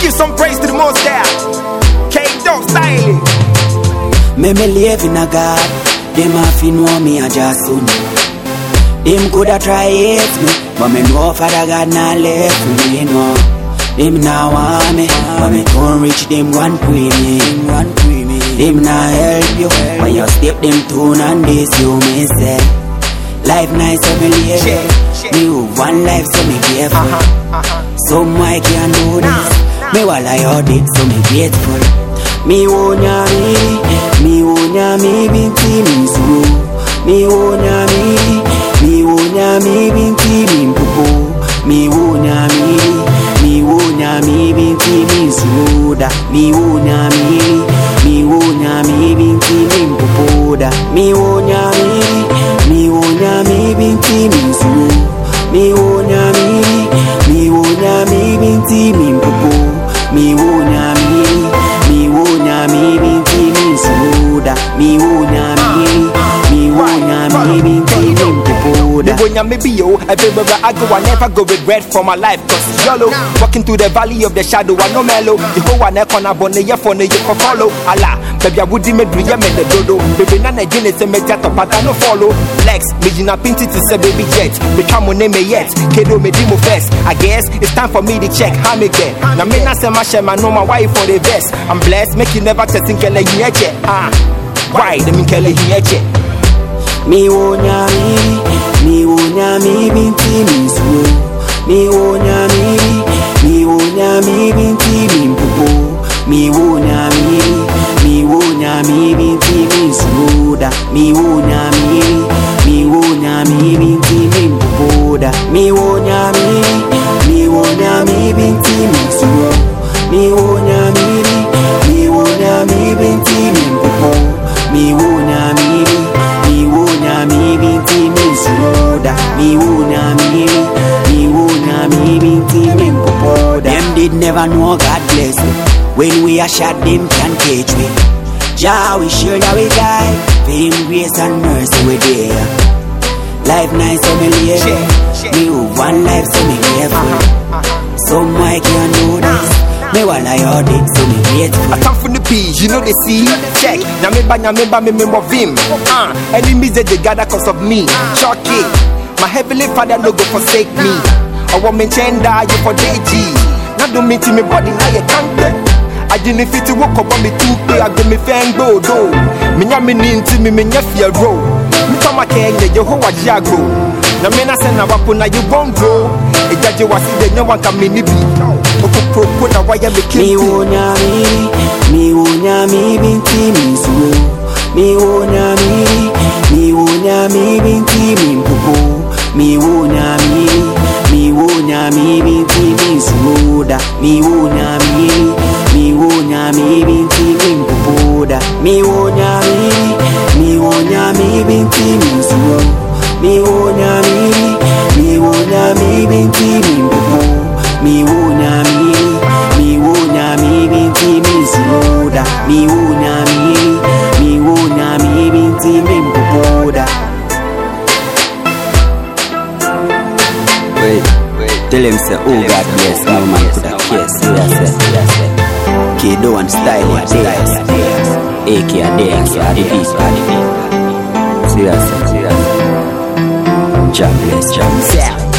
give some praise to the most there. K Dog styling. Me me live in a God. Them have to know me a just soon. Them coulda try hate me, but me know Father God not left me no. Them now want me, but me don't reach them one me, one me. Them not help you, when you step them tune and this you me say. Life nice so me live it. Me one life so me careful. Some I can do this. Me while I heard it so me grateful. Me wonya me, me wonya me binti mi suru. Me wonya me, me wonya me binti mi mpupu. Me wonya me, me wonya me binti mi suruda. Me wonya me, me wonya me binti mi mpupu da. Me wonya me, me when ya me be yo, everywhere I go, I never go regret for my life. Cause it's yellow. Walking through the valley of the shadow, I no mellow. The whole one corner, but for you can follow. Allah, baby, I would me do ya me the dodo. Baby, na ne jine se me jato, but I no follow. Lex, me jina pinti to say baby jet. Me come on name me yet. Kedo me dimo first. I guess it's time for me to check how me get. Now me na say my share, my know my wife for the best. I'm blessed, make you never testing kele hiyeche. Ah, why? Let me kele hiyeche. Me wonya me, me wonya me, me wonya me binti mi suru. Me wonya me, me wonya me binti mi mpupu. Me wonya me, me wonya me binti mi suruda. Me wonya me, me wonya me binti mi mpupu da. Them did never know God bless. When we are shot, them can catch me. Jah, we sure that we die. For Him grace and mercy we there. Life nice so me live. Me one life so me careful. Some I can do this. Me while I heard it so me grateful. I come from the P, you know they see. Check. Nyameba, nyameba, me member of him. Uh, uh. enemies that they gather cause of me. Uh. Shock it. My heavenly father no go forsake me. I want me chenda, you for DG. Now do me to me body, now you can't get. I didn't fit to walk up on me two pay, I go me fang do do. Me nyame ninti me me nyafia row. Me kama kenge, Jehovah Jago. Na me na send na wapo na you won't grow. Ejaje wasi de nyawa kami nibi. Okupro na waya me Me kinti. wonya me, me wonya me binti mi suru. Me wonya me, me wonya me binti mi mpupu. Me wonya me, me wonya me binti mi suruda. Me wonya me, me wonya me binti mi mpupu da. Me wonya me, me wonya me binti mi wonya me, me wonya me binti mi mpupu. Me wonya me, me wonya me binti mi suruda. Me wonya me, me wonya me binti mi. Wait, tell him say, oh God bless, no man could have kissed. Yes, Kido and style it, yes. AK a dance, the beat, a beat. Serious, serious. Jah bless, Jah bless.